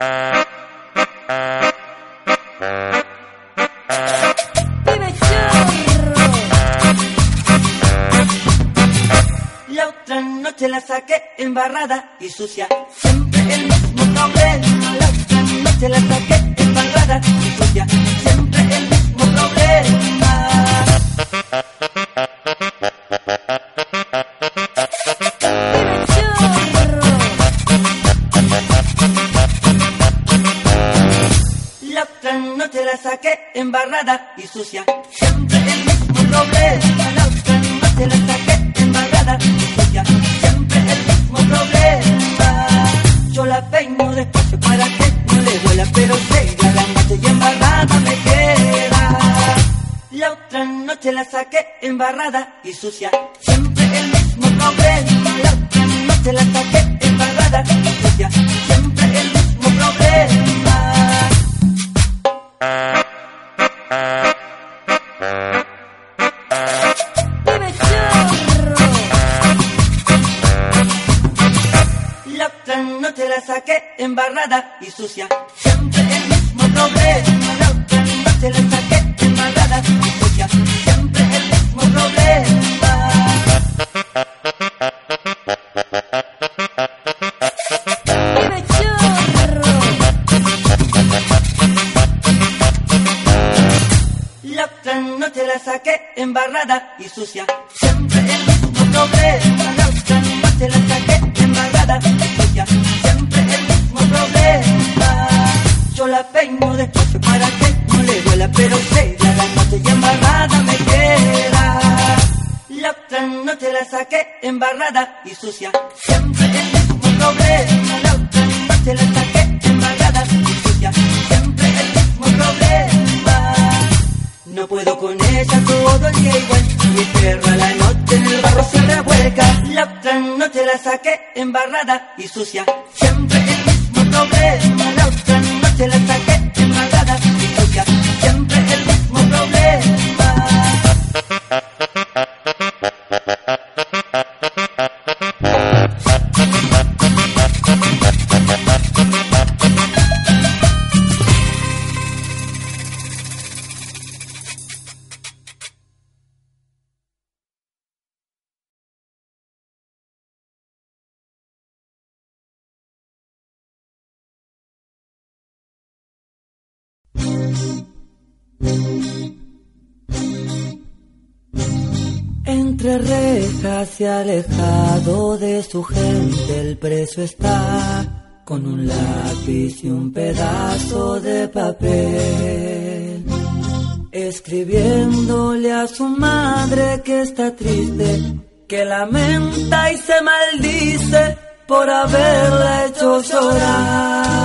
La otra noche la saqué embarrada y sucia. Siempre el mismo problema. La otra noche la saqué embarrada y sucia. Sucia. Siempre el mismo problema. La noche la saqué embarrada y sucia. Siempre el mismo problema. Yo la peino despacio para que no le duela, pero llega la noche y embarrada me queda. La otra noche la saqué embarrada y sucia. Rejas y alejado de su gente el preso está con un lápiz y un pedazo de papel. Escribiéndole a su madre que está triste, que lamenta y se maldice por haberla hecho llorar.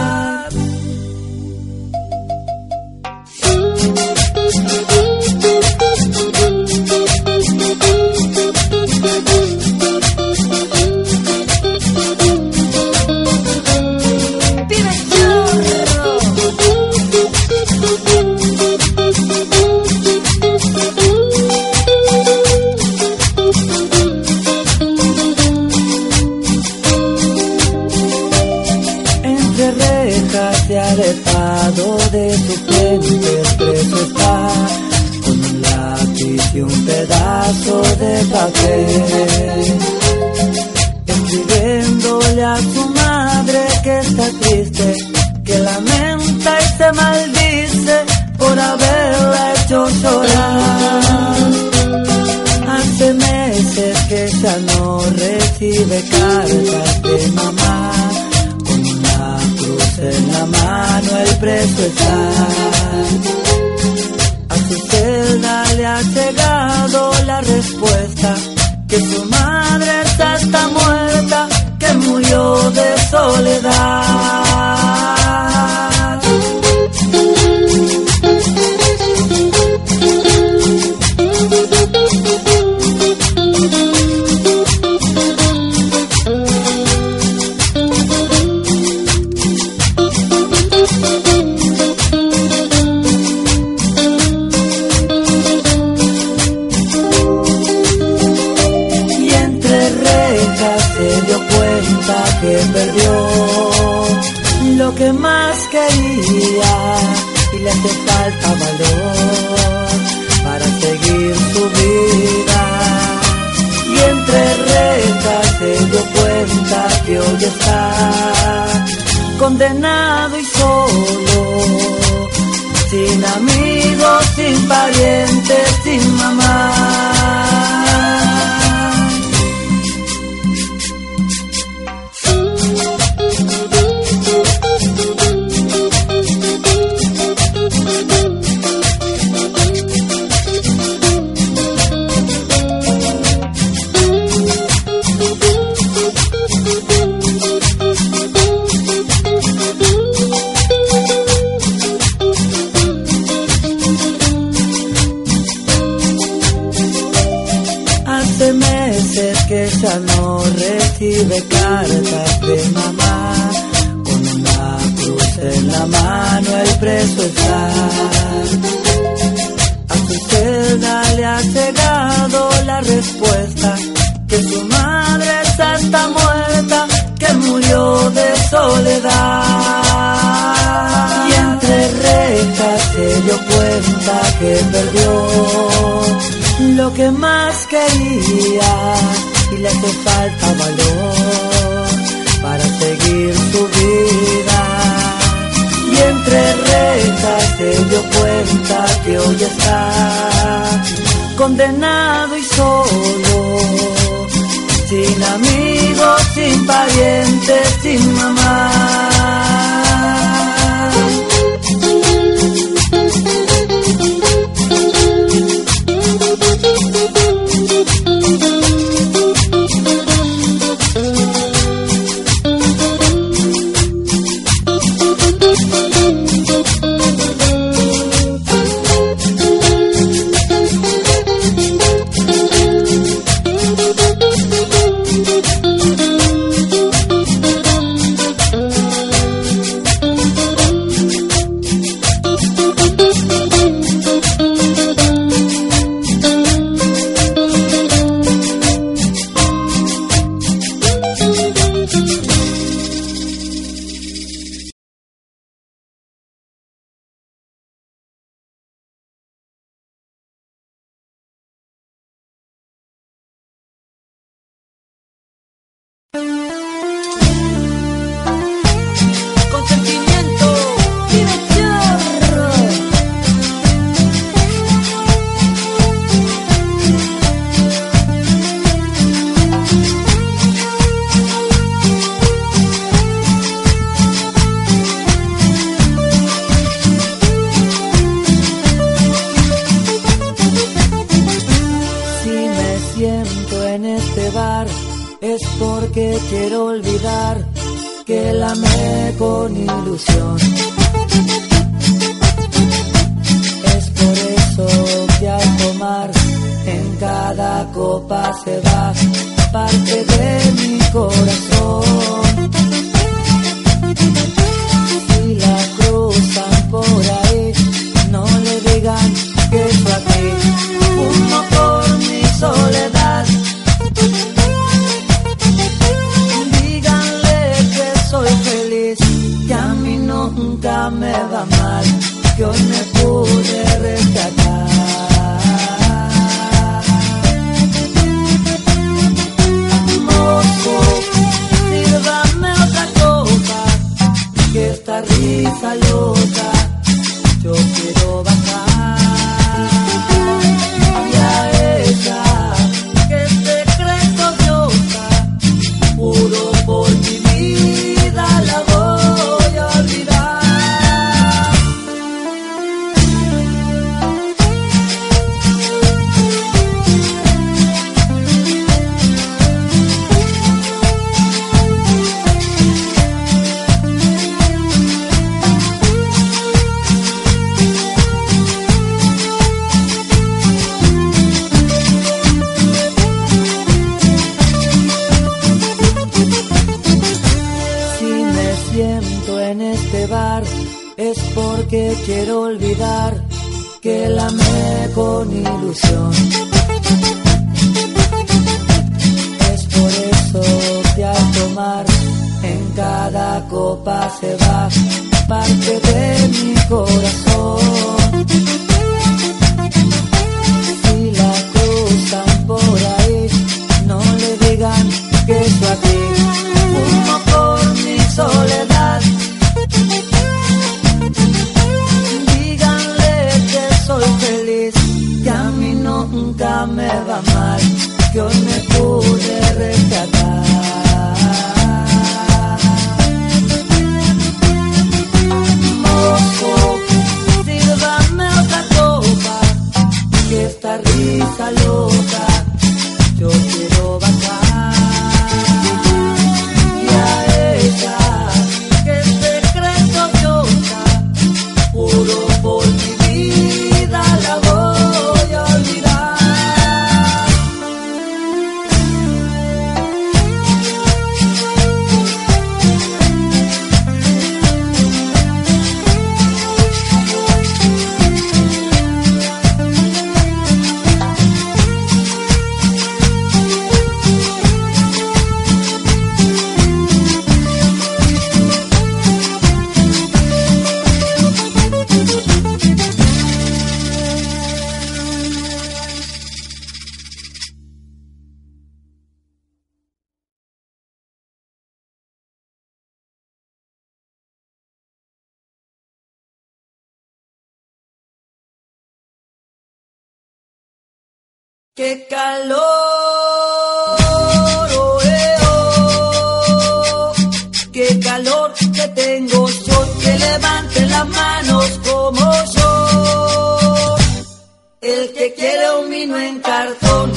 Pedazo de papel. Escribiéndole a su madre que está triste, que lamenta y se maldice por haberla hecho llorar. Hace meses que ya no recibe cartas de mamá. Con una cruz en la mano el preso está. A su celda le ha llegado la respuesta que su madre está muerta, que murió de soledad. quería y le hace falta valor para seguir su vida. Y entre rejas se dio cuenta que hoy está condenado y solo, sin amigos, sin parientes ya está condenado en este bar es porque quiero olvidar que la amé con ilusión. Es por eso que al tomar en cada copa se va parte de mi corazón. Si la cruzan por ahí, no le digan que eso a ti. me va mal, que hoy me pude rescatar. Moco, sírvame otra copa, que esta risa loca. ¡Qué calor! Oh, ¡Qué calor que tengo yo! Que levanten las manos como yo. El que quiere un vino en cartón.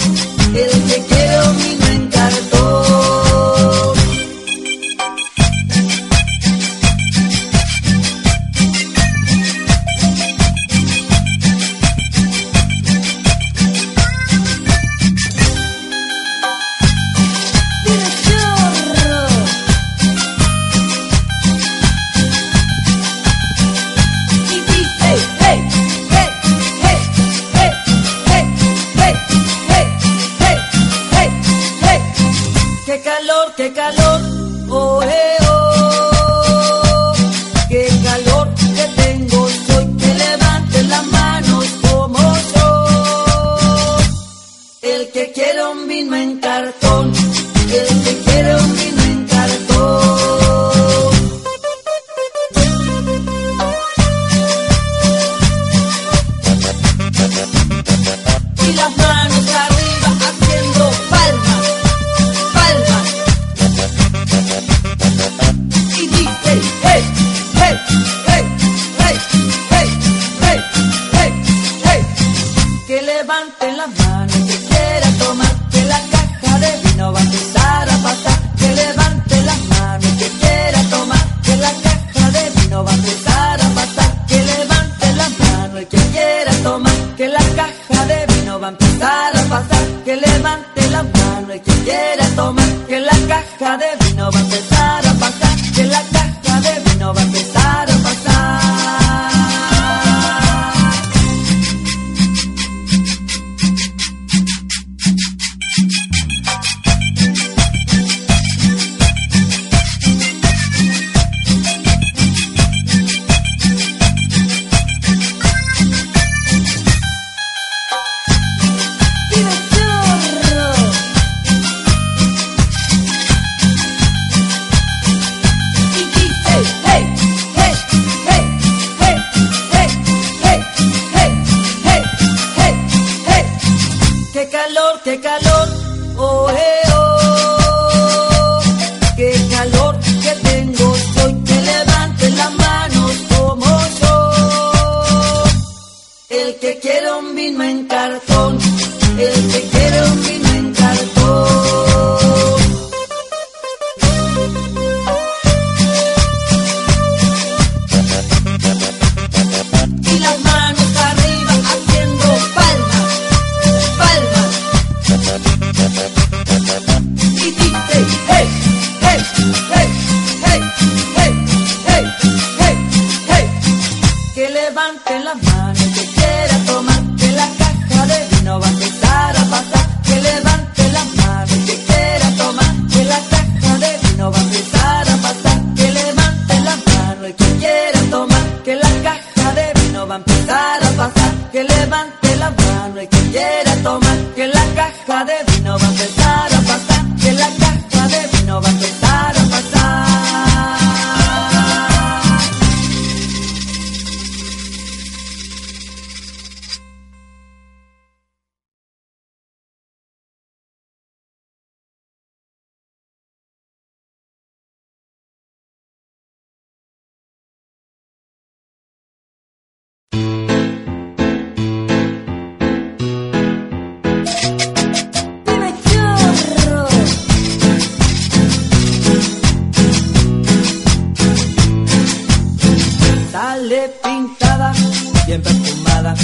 bien perfumada.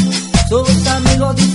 Sus amigos dicen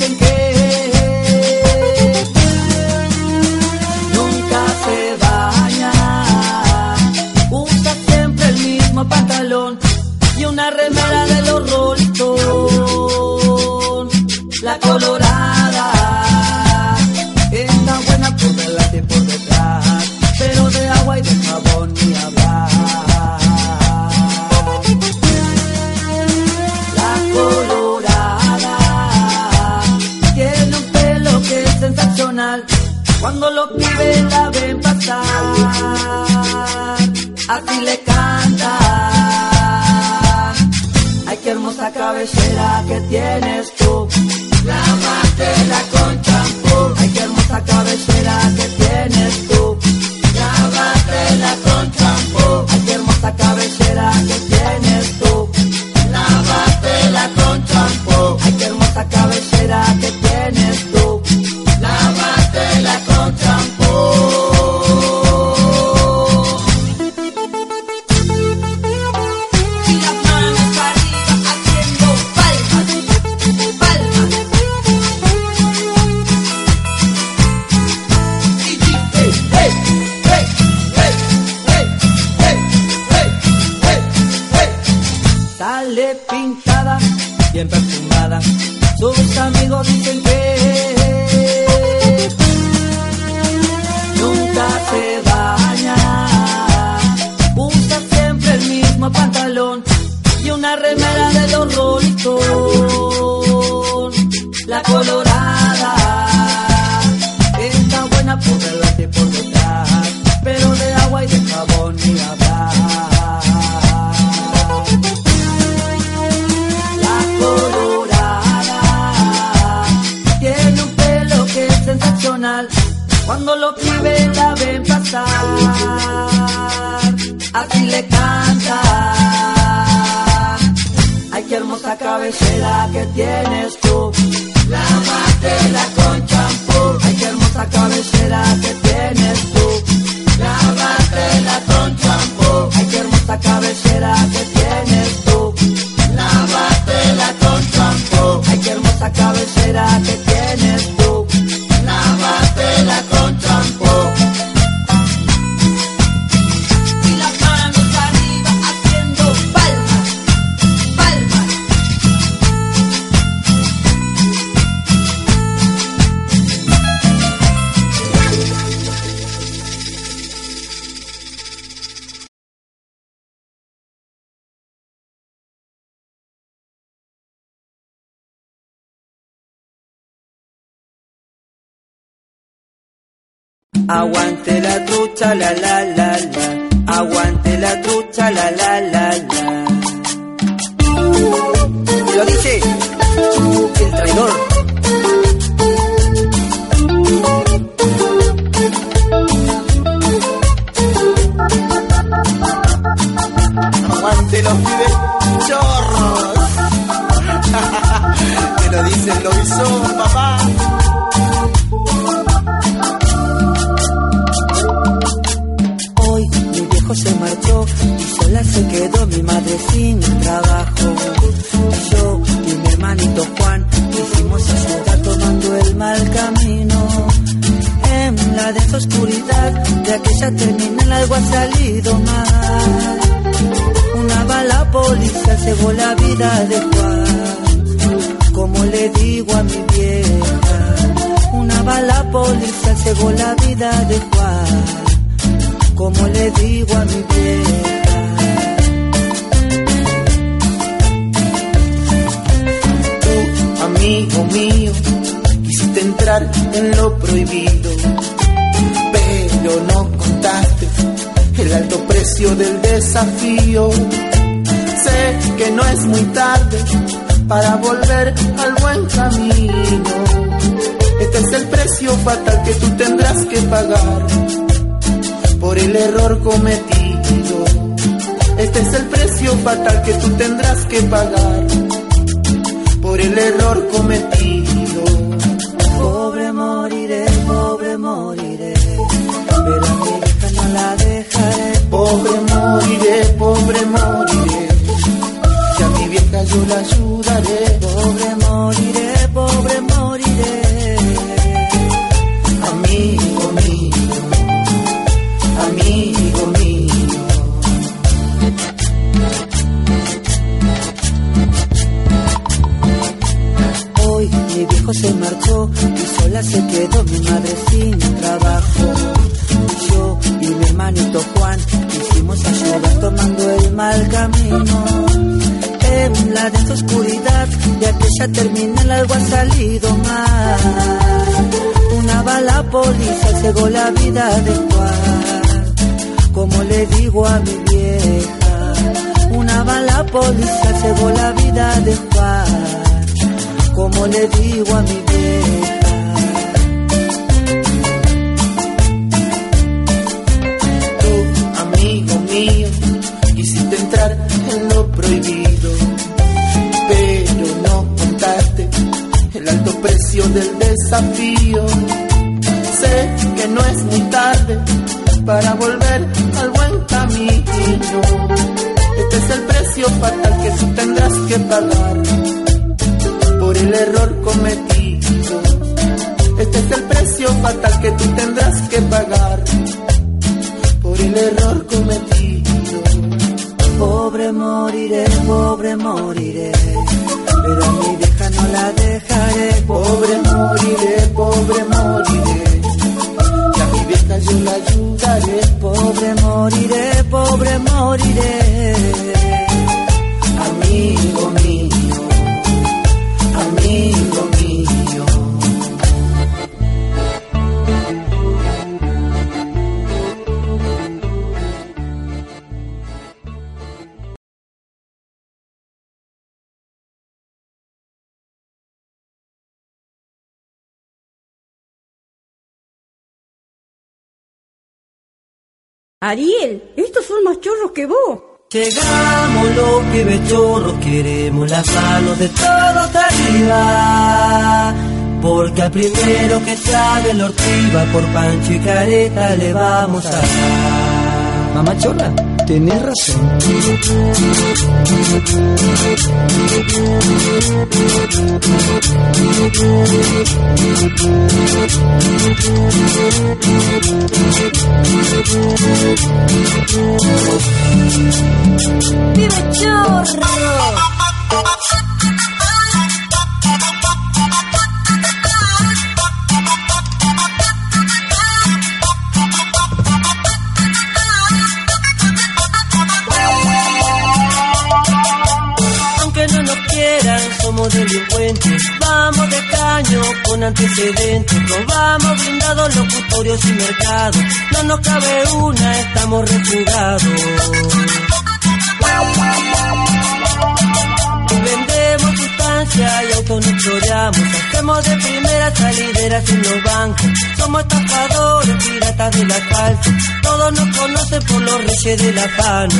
cha la la la. y sola se quedó mi madre sin trabajo. Yo y mi hermanito Juan quisimos ayudar tomando el mal camino. En la densa oscuridad de aquella terminal algo ha salido mal. Una bala policial cegó la vida de Juan. Como le digo a mi vieja, una bala policial cegó la vida de Juan como le digo a mi piedra. Tú, amigo mío, quisiste entrar en lo prohibido, pero no contaste el alto precio del desafío. Sé que no es muy tarde para volver al buen camino. Este es el precio fatal que tú tendrás que pagar por el error cometido. Este es el precio fatal que tú tendrás que pagar por el error cometido. Pobre moriré, pobre moriré, pero a mi vieja no la dejaré. Pobre moriré, pobre moriré, que a mi vieja yo la ayudaré. Pobre sola se quedó mi madre sin trabajo. Yo y mi hermanito Juan hicimos ayuda tomando el mal camino. En la densa oscuridad de aquella terminal algo ha salido mal. Una bala policía cegó la vida de Juan. Como le digo a mi vieja, una bala policía cegó la vida de Juan como le digo a mi vieja. Mío, quisiste entrar en lo prohibido, pero no contaste el alto precio del desafío. Sé que no es muy tarde para volver al buen camino. Este es el precio fatal que tú tendrás que pagar por el error cometido. Este es el precio fatal que tú tendrás que pagar por el error cometido. Pobre moriré, pobre moriré, pero a mi vieja no la dejaré. Pobre moriré, pobre moriré, que a mi vieja yo la ayudaré. Pobre moriré, pobre moriré. Ariel, estos son más chorros que vos. Llegamos los pibes chorros, queremos las manos de todos arriba. Porque al primero que trague la ortiva por pancho y careta le vamos a dar. Mamá Chola, tenés razón. ¡Vive chorro! Vamos de caño con antecedentes. Robamos blindados, locutorios y mercados. No nos cabe una, estamos refugados. Vendemos sustancia y autos nos choreamos. Hacemos de primera salideras en los bancos. Somos estafadores, piratas del asfalto. Todos nos conocen por los reyes de la mano.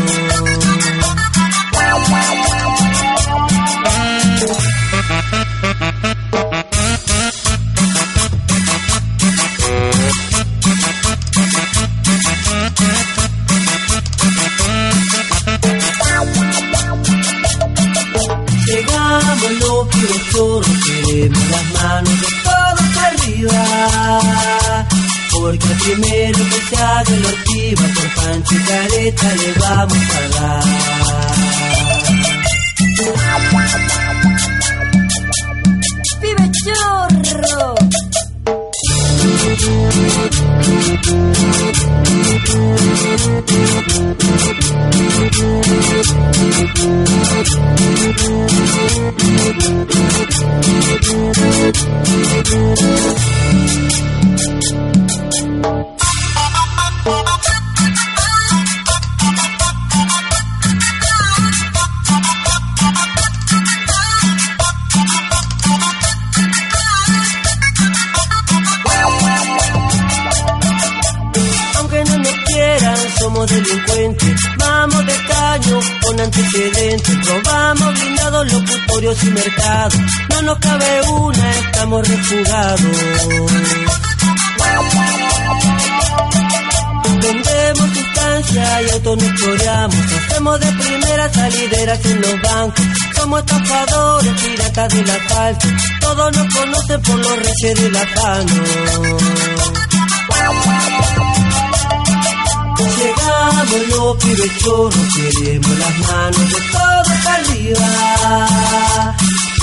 Queremos las manos de todos arriba.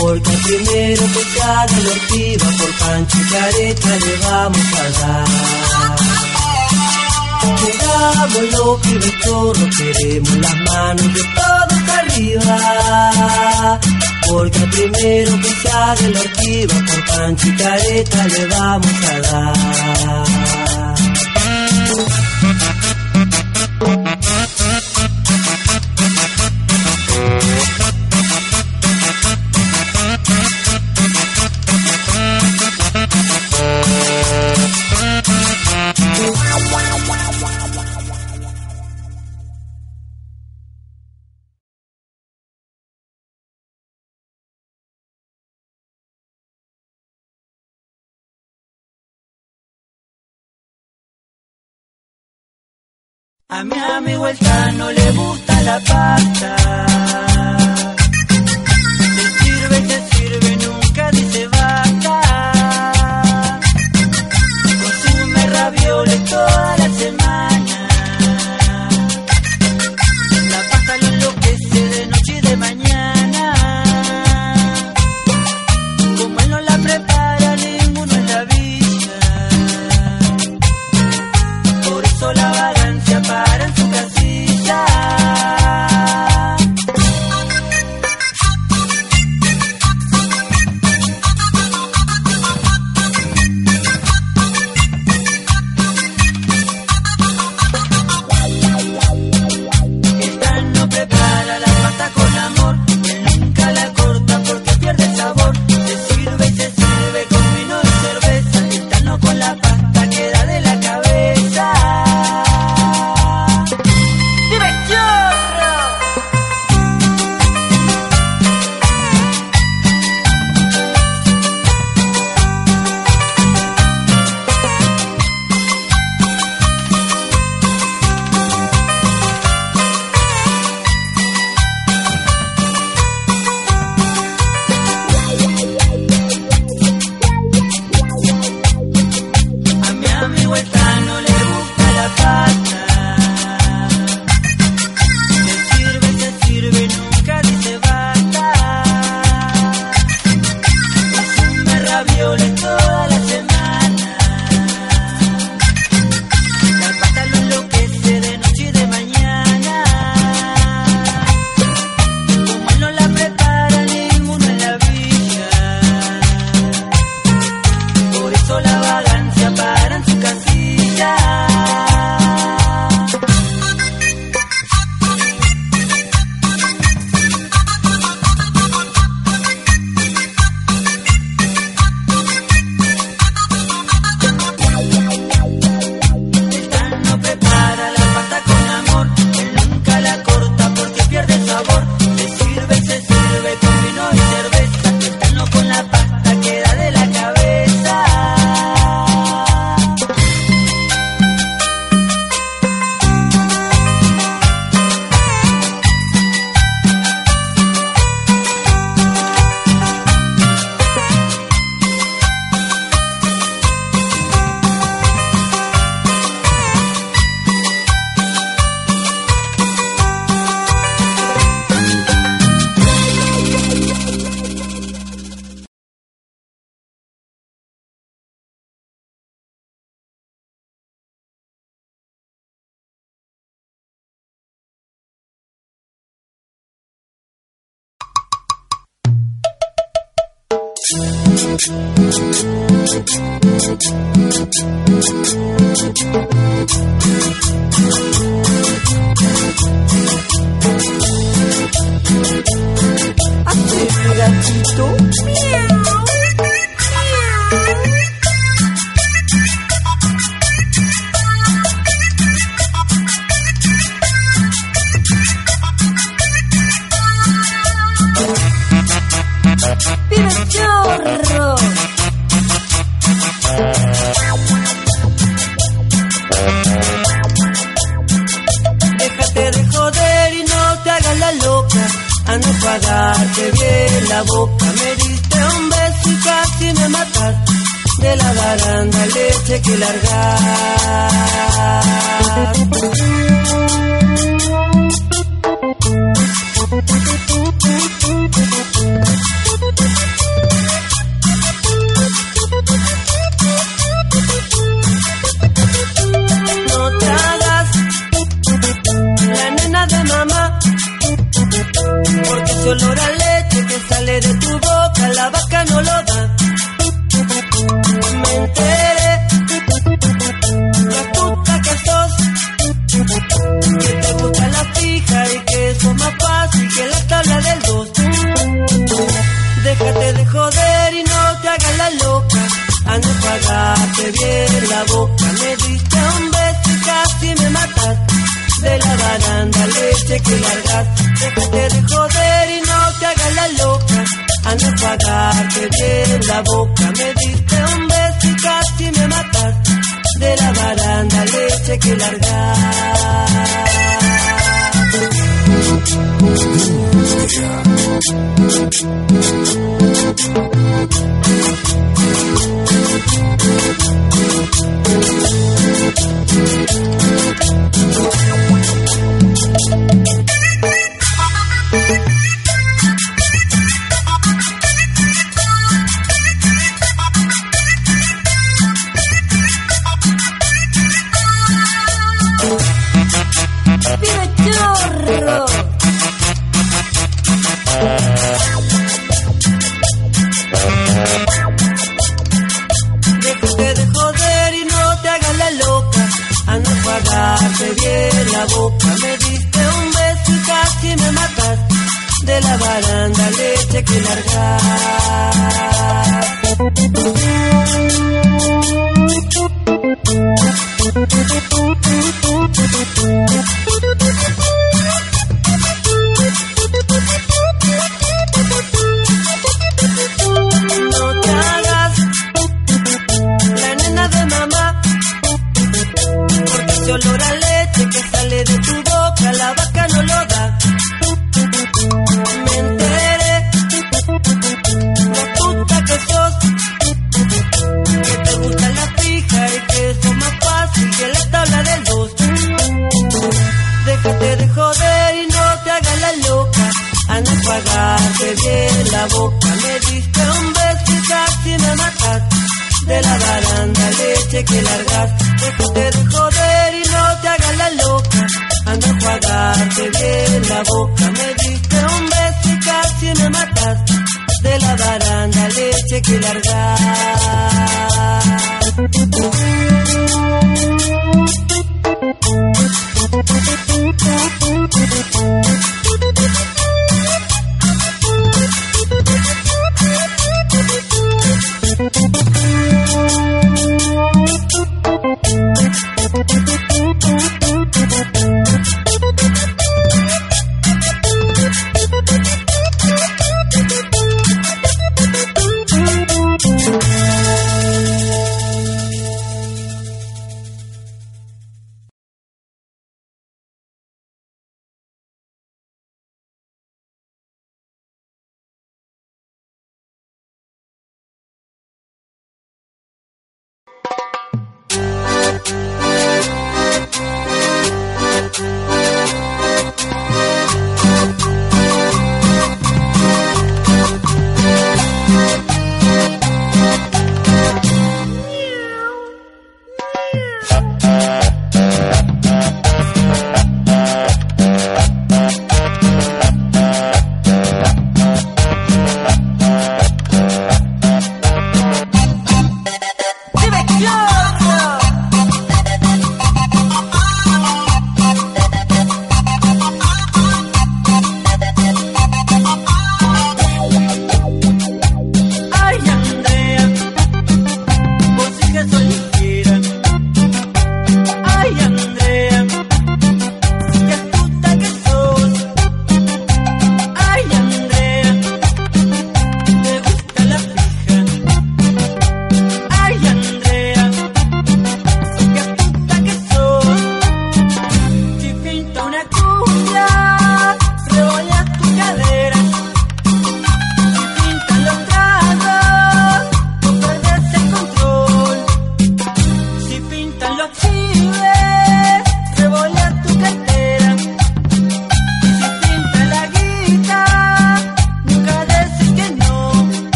Porque al primero que se haga la ortiva, por pancho y careta le vamos a dar. Llegamos los pibes chorros, queremos las manos de todos arriba. Porque al primero que haga la ortiva, por pancho y careta le vamos a dar. A mi amigo el no le gusta la pasta. tomar, ándale, sé que largas, déjate de joder y no te hagas la loca, a pagarte bien la boca, me diste un beso y casi me matas, de la baranda leche que largar.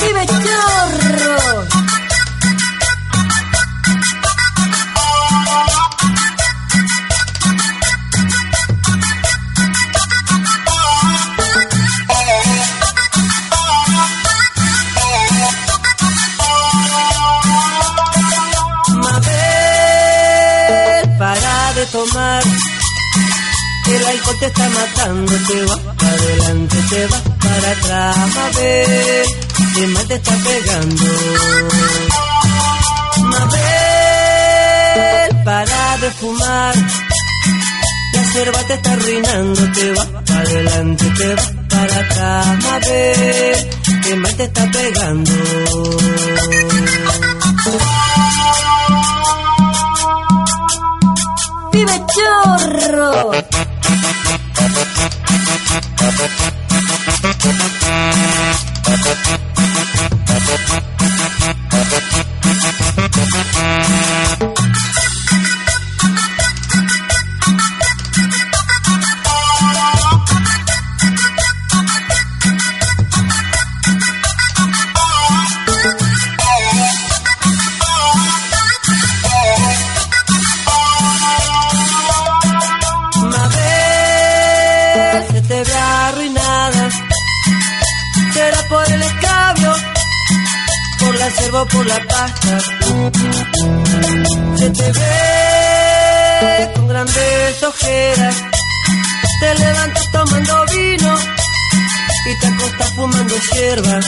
¡Vive chorro! tomar. El alcohol te está matando, te va para adelante, te va para atrás, ver que mal te está pegando. Mabel, para de fumar, la cerva te está arruinando, te va para adelante, te va para atrás, Mabel, que mal te está pegando. pibe chorro. Por Se te ve con grandes ojeras, te levantas tomando vino y te acostas fumando hierbas.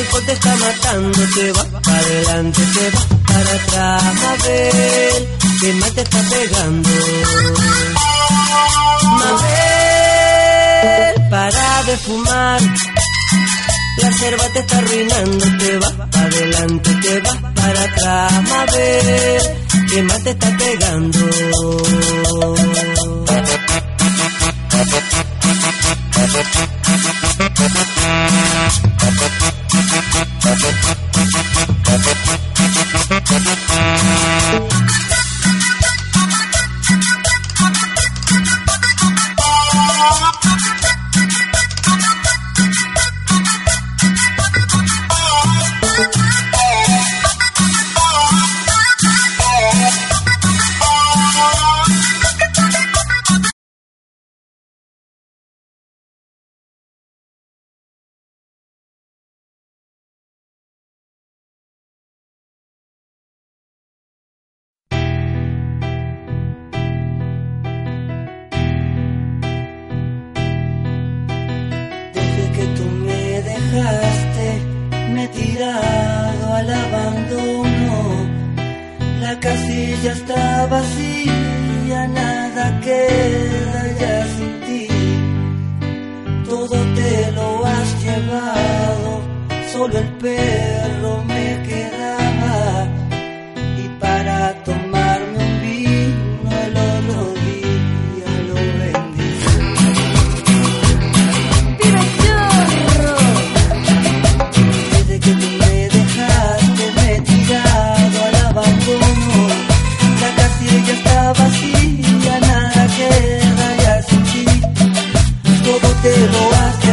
alcohol te está matando, te va para adelante, te va para atrás, Mabel, que más te está pegando. Mabel, para de fumar, la cerva te está arruinando, te va para adelante, te va para atrás, Mabel, que más te está pegando. todo te lo.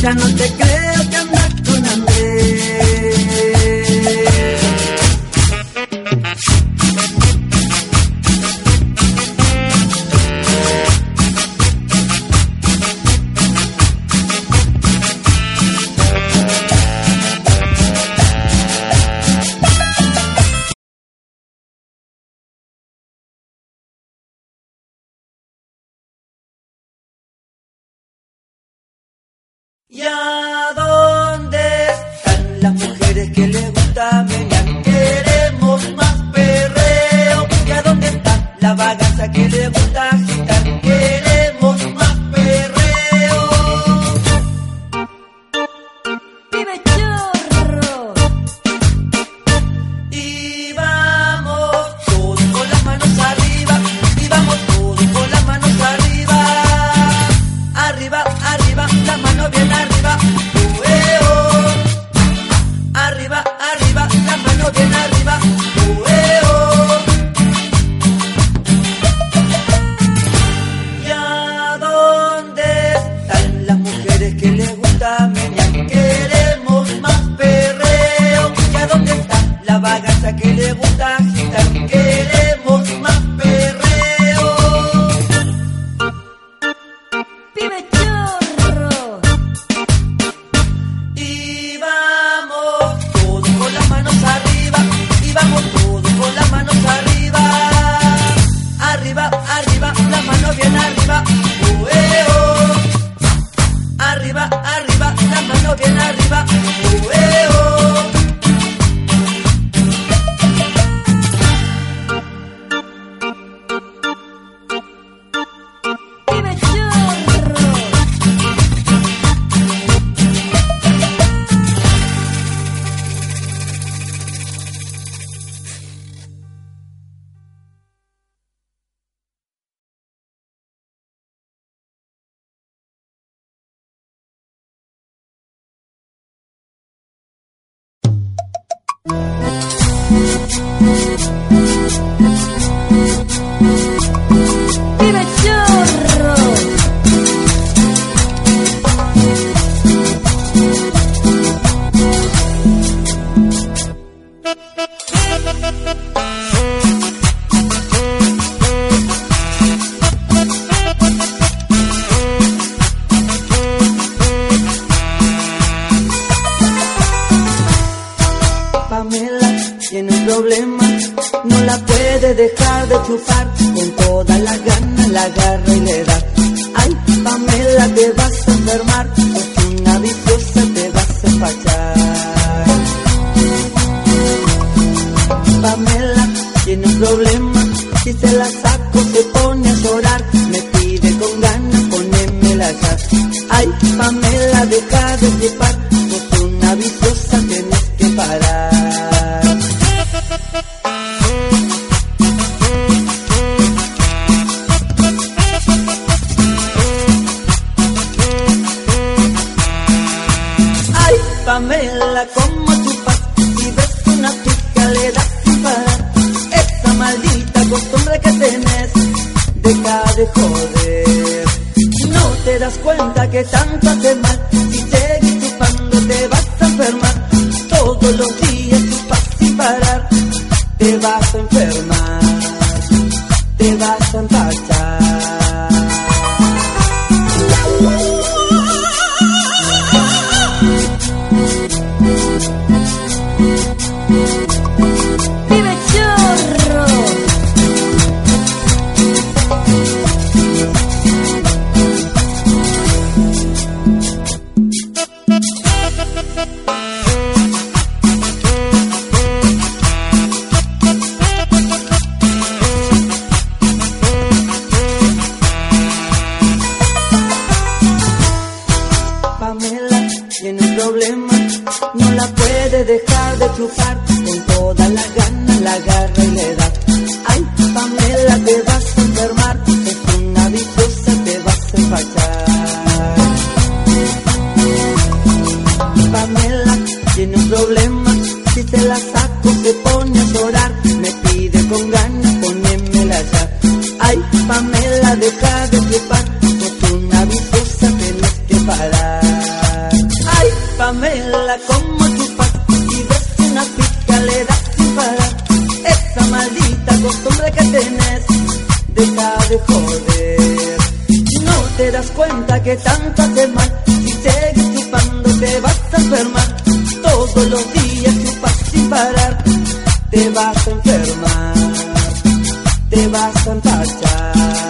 Ya no te creo llorar, me pide con ganas ponérmela ya. Ay, Pamela, deja de flipar, porque una vistosa tenés que parar. Ay, Pamela, como tu paz, y ves una pica le das sin parar. Esa maldita costumbre que tenés, deja de joder. No te das cuenta que tanto te mal te vas a enfermar, te vas a empachar.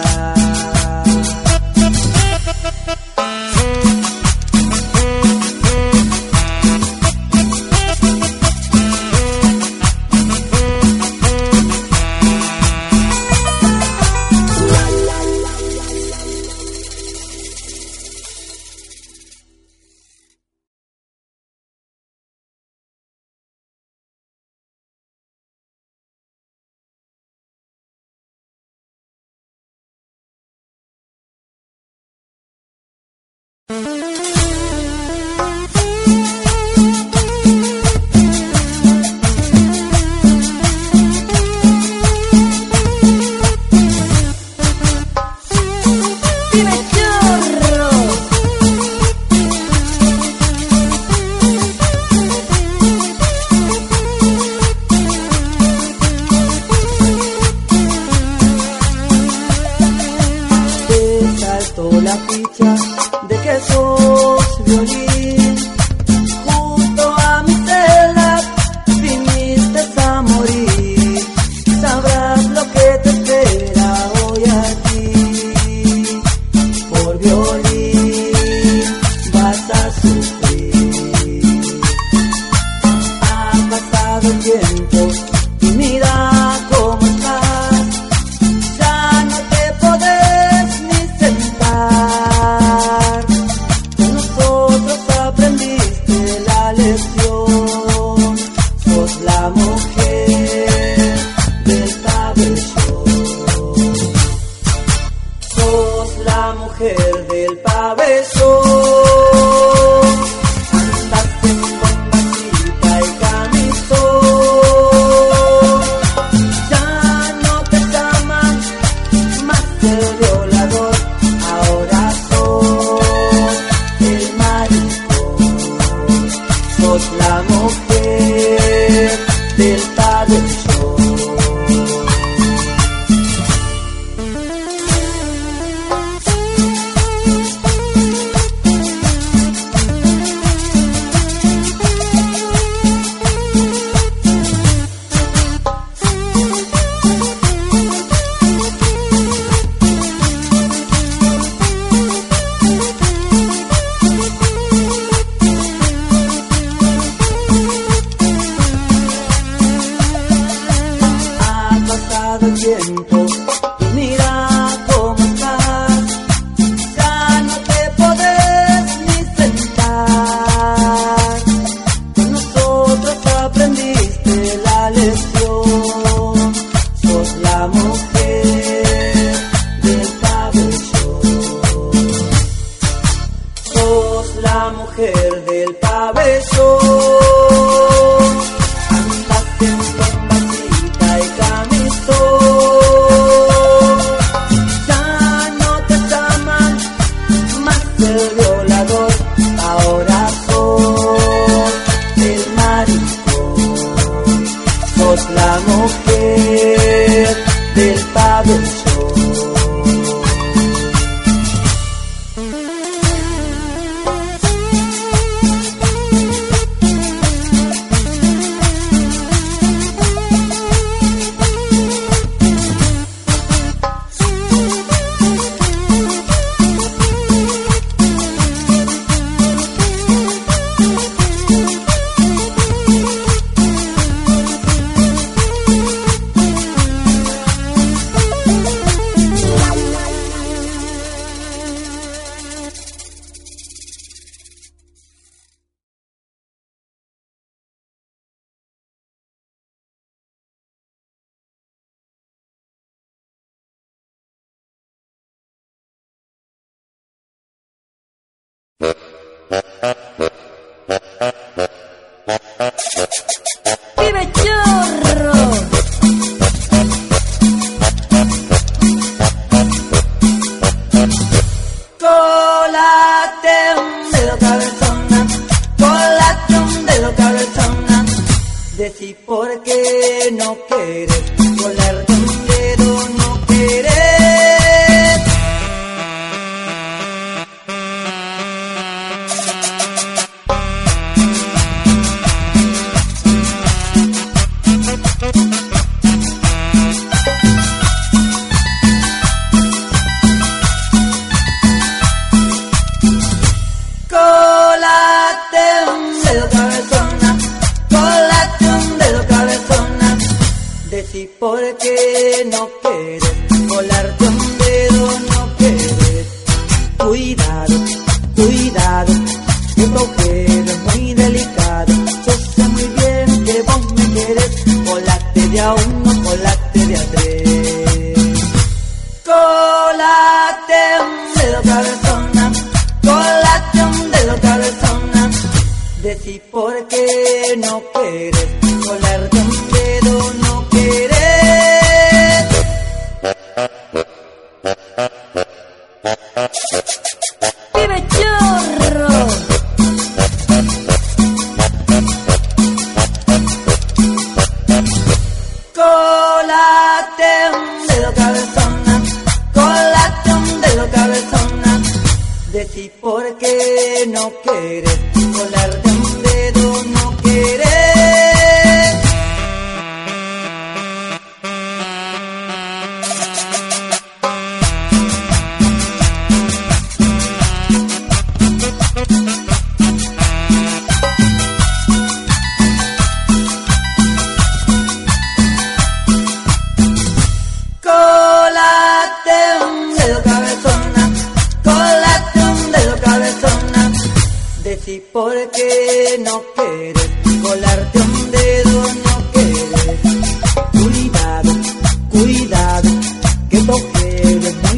Que